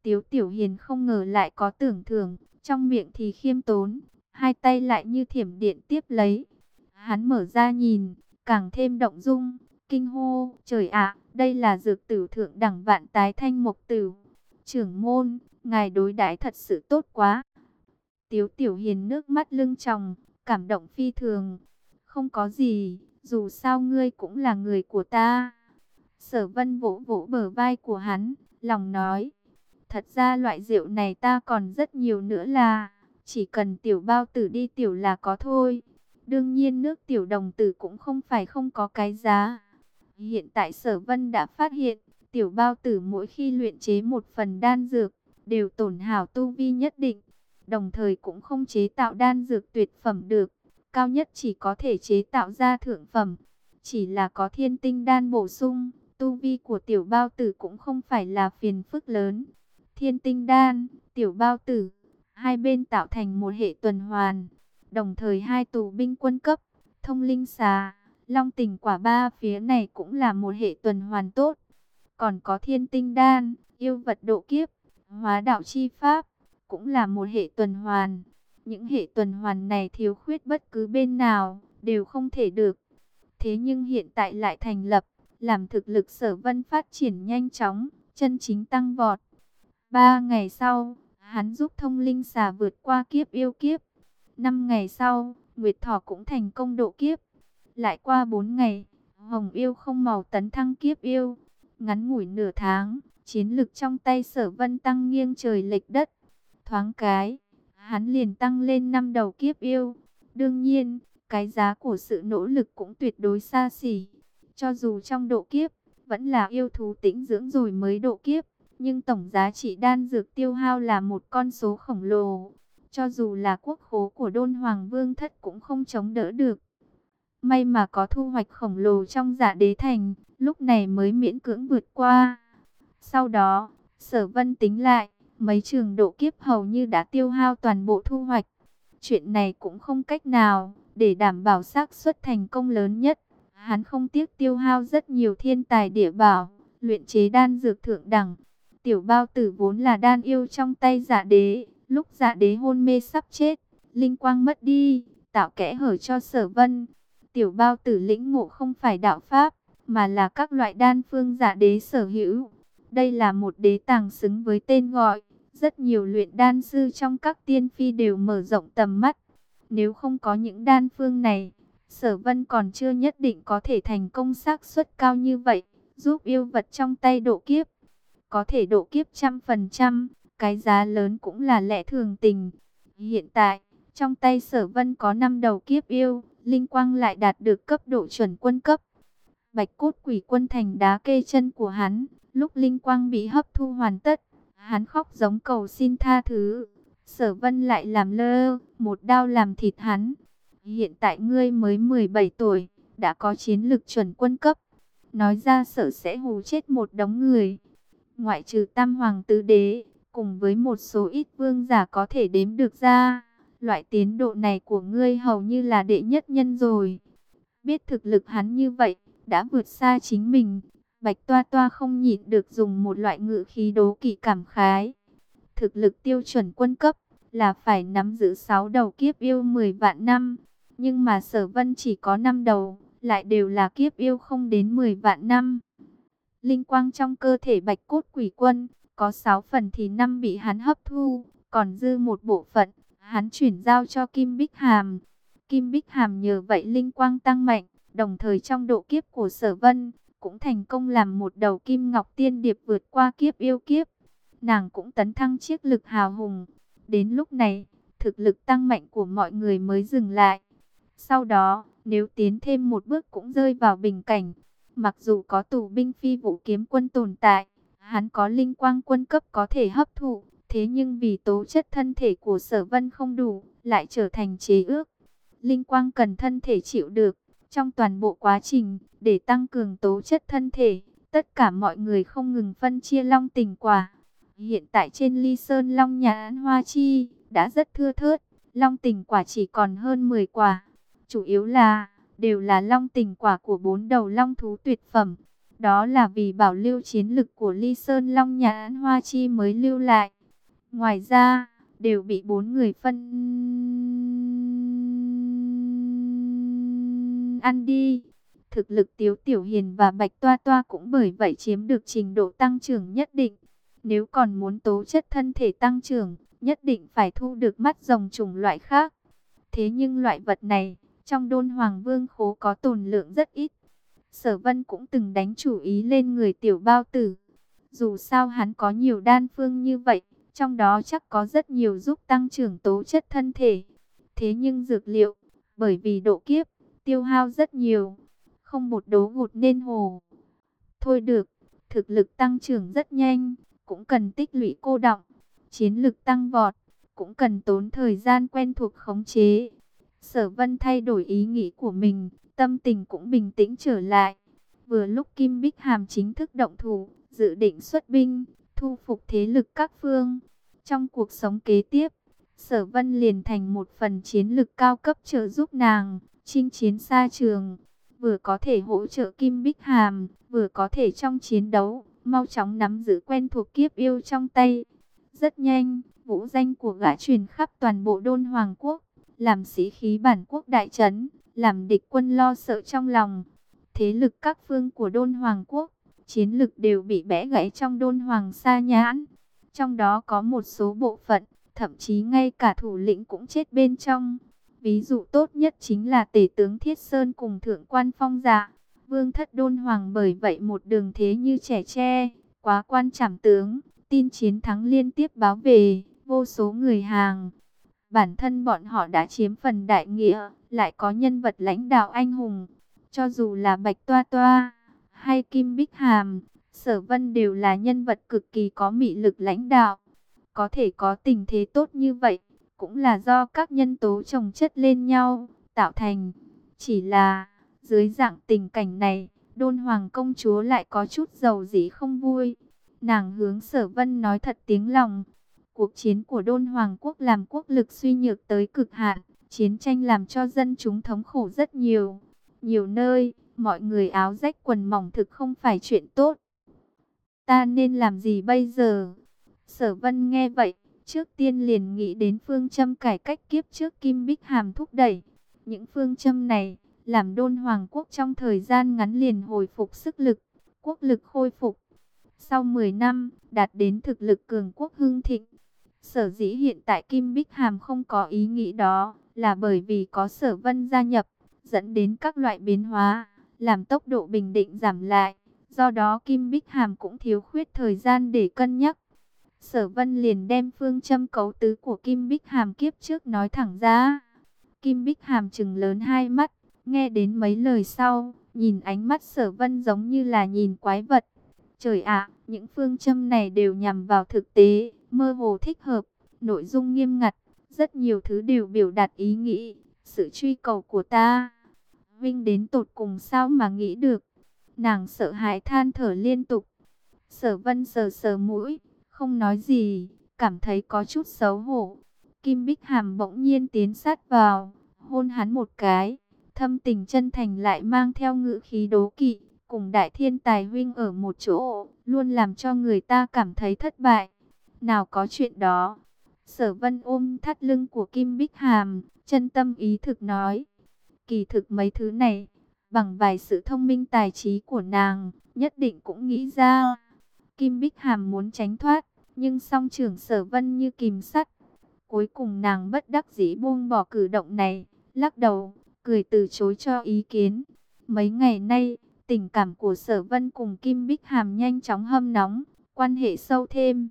Tiếu Tiểu Hiền không ngờ lại có tưởng thưởng, trong miệng thì khiêm tốn, hai tay lại như thiểm điện tiếp lấy. Hắn mở ra nhìn, càng thêm động dung, kinh hô, trời ạ, đây là dược tử thượng đẳng vạn tái thanh mục tử. Trưởng môn, ngài đối đãi thật sự tốt quá. Tiếu Tiểu Hiền nước mắt lưng tròng, cảm động phi thường. Không có gì, dù sao ngươi cũng là người của ta. Sở vân vỗ vỗ bờ vai của hắn, lòng nói. Thật ra loại rượu này ta còn rất nhiều nữa là, chỉ cần tiểu bao tử đi tiểu là có thôi. Đương nhiên nước tiểu đồng tử cũng không phải không có cái giá. Hiện tại sở vân đã phát hiện, tiểu bao tử mỗi khi luyện chế một phần đan dược, đều tổn hảo tu vi nhất định. Đồng thời cũng không chế tạo đan dược tuyệt phẩm được, cao nhất chỉ có thể chế tạo ra thượng phẩm. Chỉ là có thiên tinh đan bổ sung, tu vi của tiểu bao tử cũng không phải là phiền phức lớn. Thiên tinh đan, tiểu bao tử, hai bên tạo thành một hệ tuần hoàn. Đồng thời hai tù binh quân cấp, thông linh xà, long tình quả ba phía này cũng là một hệ tuần hoàn tốt. Còn có thiên tinh đan, yêu vật độ kiếp, hóa đạo chi pháp, cũng là một hệ tuần hoàn. Những hệ tuần hoàn này thiếu khuyết bất cứ bên nào, đều không thể được. Thế nhưng hiện tại lại thành lập, làm thực lực sở vân phát triển nhanh chóng, chân chính tăng vọt. Ba ngày sau, hắn giúp thông linh xà vượt qua kiếp yêu kiếp. Năm ngày sau, Nguyệt Thỏ cũng thành công độ kiếp. Lại qua bốn ngày, Hồng yêu không màu tấn thăng kiếp yêu. Ngắn ngủi nửa tháng, chiến lực trong tay sở vân tăng nghiêng trời lệch đất. Thoáng cái, hắn liền tăng lên năm đầu kiếp yêu. Đương nhiên, cái giá của sự nỗ lực cũng tuyệt đối xa xỉ. Cho dù trong độ kiếp, vẫn là yêu thú tĩnh dưỡng rồi mới độ kiếp. Nhưng tổng giá trị đan dược tiêu hao là một con số khổng lồ. Cho dù là quốc khố của đôn hoàng vương thất cũng không chống đỡ được. May mà có thu hoạch khổng lồ trong dạ đế thành, lúc này mới miễn cưỡng vượt qua. Sau đó, sở vân tính lại, mấy trường độ kiếp hầu như đã tiêu hao toàn bộ thu hoạch. Chuyện này cũng không cách nào, để đảm bảo xác suất thành công lớn nhất. Hắn không tiếc tiêu hao rất nhiều thiên tài địa bảo, luyện chế đan dược thượng đẳng. Tiểu bao tử vốn là đan yêu trong tay giả đế, lúc giả đế hôn mê sắp chết, linh quang mất đi, tạo kẽ hở cho sở vân. Tiểu bao tử lĩnh ngộ không phải đạo pháp, mà là các loại đan phương giả đế sở hữu. Đây là một đế tàng xứng với tên gọi. Rất nhiều luyện đan sư trong các tiên phi đều mở rộng tầm mắt. Nếu không có những đan phương này, sở vân còn chưa nhất định có thể thành công xác suất cao như vậy, giúp yêu vật trong tay độ kiếp. Có thể độ kiếp trăm phần trăm, cái giá lớn cũng là lẽ thường tình. Hiện tại, trong tay sở vân có 5 đầu kiếp yêu, linh quang lại đạt được cấp độ chuẩn quân cấp. Bạch cốt quỷ quân thành đá kê chân của hắn, lúc linh quang bị hấp thu hoàn tất, hắn khóc giống cầu xin tha thứ. Sở vân lại làm lơ, một đao làm thịt hắn. Hiện tại ngươi mới 17 tuổi, đã có chiến lực chuẩn quân cấp. Nói ra sợ sẽ hù chết một đống người. Ngoại trừ tam hoàng tứ đế, cùng với một số ít vương giả có thể đếm được ra. Loại tiến độ này của ngươi hầu như là đệ nhất nhân rồi. Biết thực lực hắn như vậy, đã vượt xa chính mình. Bạch Toa Toa không nhịn được dùng một loại ngữ khí đố kỵ cảm khái. Thực lực tiêu chuẩn quân cấp là phải nắm giữ 6 đầu kiếp yêu 10 vạn năm. Nhưng mà sở vân chỉ có năm đầu, lại đều là kiếp yêu không đến 10 vạn năm. Linh quang trong cơ thể bạch cốt quỷ quân, có 6 phần thì năm bị hắn hấp thu, còn dư một bộ phận, hắn chuyển giao cho Kim Bích Hàm. Kim Bích Hàm nhờ vậy linh quang tăng mạnh, đồng thời trong độ kiếp của sở vân, cũng thành công làm một đầu kim ngọc tiên điệp vượt qua kiếp yêu kiếp. Nàng cũng tấn thăng chiếc lực hào hùng. Đến lúc này, thực lực tăng mạnh của mọi người mới dừng lại. Sau đó, nếu tiến thêm một bước cũng rơi vào bình cảnh. Mặc dù có tù binh phi vũ kiếm quân tồn tại, hắn có linh quang quân cấp có thể hấp thụ, thế nhưng vì tố chất thân thể của sở vân không đủ, lại trở thành chế ước. Linh quang cần thân thể chịu được, trong toàn bộ quá trình, để tăng cường tố chất thân thể, tất cả mọi người không ngừng phân chia long tình quả. Hiện tại trên ly sơn long nhà án hoa chi, đã rất thưa thớt, long tình quả chỉ còn hơn 10 quả. Chủ yếu là, đều là long tình quả của bốn đầu long thú tuyệt phẩm. Đó là vì bảo lưu chiến lực của ly sơn long nhà án hoa chi mới lưu lại. Ngoài ra, đều bị bốn người phân ăn đi. Thực lực Tiếu Tiểu Hiền và Bạch Toa Toa cũng bởi vậy chiếm được trình độ tăng trưởng nhất định. Nếu còn muốn tố chất thân thể tăng trưởng, nhất định phải thu được mắt rồng trùng loại khác. Thế nhưng loại vật này, trong đôn hoàng vương khố có tồn lượng rất ít. Sở vân cũng từng đánh chủ ý lên người tiểu bao tử. Dù sao hắn có nhiều đan phương như vậy, trong đó chắc có rất nhiều giúp tăng trưởng tố chất thân thể. Thế nhưng dược liệu, bởi vì độ kiếp, tiêu hao rất nhiều, không một đố gột nên hồ. Thôi được, thực lực tăng trưởng rất nhanh, cũng cần tích lũy cô đọng, chiến lực tăng vọt, cũng cần tốn thời gian quen thuộc khống chế. Sở Vân thay đổi ý nghĩ của mình, tâm tình cũng bình tĩnh trở lại. Vừa lúc Kim Bích Hàm chính thức động thủ, dự định xuất binh, thu phục thế lực các phương. Trong cuộc sống kế tiếp, Sở Vân liền thành một phần chiến lực cao cấp trợ giúp nàng, chinh chiến xa trường, vừa có thể hỗ trợ Kim Bích Hàm, vừa có thể trong chiến đấu, mau chóng nắm giữ quen thuộc kiếp yêu trong tay. Rất nhanh, vũ danh của gã truyền khắp toàn bộ đôn hoàng quốc, làm sĩ khí bản quốc đại trấn, làm địch quân lo sợ trong lòng. Thế lực các phương của đôn hoàng quốc, chiến lực đều bị bẽ gãy trong đôn hoàng sa nhãn. Trong đó có một số bộ phận, thậm chí ngay cả thủ lĩnh cũng chết bên trong. Ví dụ tốt nhất chính là tể tướng Thiết Sơn cùng thượng quan phong dạ. Vương thất đôn hoàng bởi vậy một đường thế như trẻ tre, quá quan trảm tướng, tin chiến thắng liên tiếp báo về, vô số người hàng. Bản thân bọn họ đã chiếm phần đại nghĩa, lại có nhân vật lãnh đạo anh hùng. Cho dù là Bạch Toa Toa hay Kim Bích Hàm, Sở Vân đều là nhân vật cực kỳ có mị lực lãnh đạo. Có thể có tình thế tốt như vậy, cũng là do các nhân tố chồng chất lên nhau, tạo thành. Chỉ là, dưới dạng tình cảnh này, đôn hoàng công chúa lại có chút giàu dĩ không vui. Nàng hướng sở vân nói thật tiếng lòng. Cuộc chiến của đôn hoàng quốc làm quốc lực suy nhược tới cực hạn. Chiến tranh làm cho dân chúng thống khổ rất nhiều. Nhiều nơi, mọi người áo rách quần mỏng thực không phải chuyện tốt. Ta nên làm gì bây giờ? Sở vân nghe vậy, Trước tiên liền nghĩ đến phương châm cải cách kiếp trước Kim Bích Hàm thúc đẩy. Những phương châm này, làm đôn hoàng quốc trong thời gian ngắn liền hồi phục sức lực, quốc lực khôi phục. Sau 10 năm, đạt đến thực lực cường quốc hưng thịnh. Sở dĩ hiện tại Kim Bích Hàm không có ý nghĩ đó, là bởi vì có sở vân gia nhập, dẫn đến các loại biến hóa, làm tốc độ bình định giảm lại. Do đó Kim Bích Hàm cũng thiếu khuyết thời gian để cân nhắc. Sở Vân liền đem phương châm cấu tứ của Kim Bích Hàm kiếp trước nói thẳng ra. Kim Bích Hàm trừng lớn hai mắt, nghe đến mấy lời sau, nhìn ánh mắt Sở Vân giống như là nhìn quái vật. Trời ạ, những phương châm này đều nhằm vào thực tế, mơ hồ thích hợp, nội dung nghiêm ngặt, rất nhiều thứ đều biểu đạt ý nghĩ, sự truy cầu của ta. Vinh đến tột cùng sao mà nghĩ được. Nàng sợ hãi than thở liên tục. Sở Vân sờ sờ mũi, không nói gì, cảm thấy có chút xấu hổ. Kim Bích Hàm bỗng nhiên tiến sát vào, hôn hắn một cái, thâm tình chân thành lại mang theo ngữ khí đố kỵ, cùng đại thiên tài huynh ở một chỗ, luôn làm cho người ta cảm thấy thất bại. Nào có chuyện đó. Sở Vân ôm thắt lưng của Kim Bích Hàm, chân tâm ý thực nói, Kỳ thực mấy thứ này, bằng vài sự thông minh tài trí của nàng, nhất định cũng nghĩ ra. Kim Bích Hàm muốn tránh thoát, nhưng song trưởng sở vân như kìm sắt. Cuối cùng nàng bất đắc dĩ buông bỏ cử động này, lắc đầu, cười từ chối cho ý kiến. Mấy ngày nay, tình cảm của sở vân cùng Kim Bích Hàm nhanh chóng hâm nóng, quan hệ sâu thêm.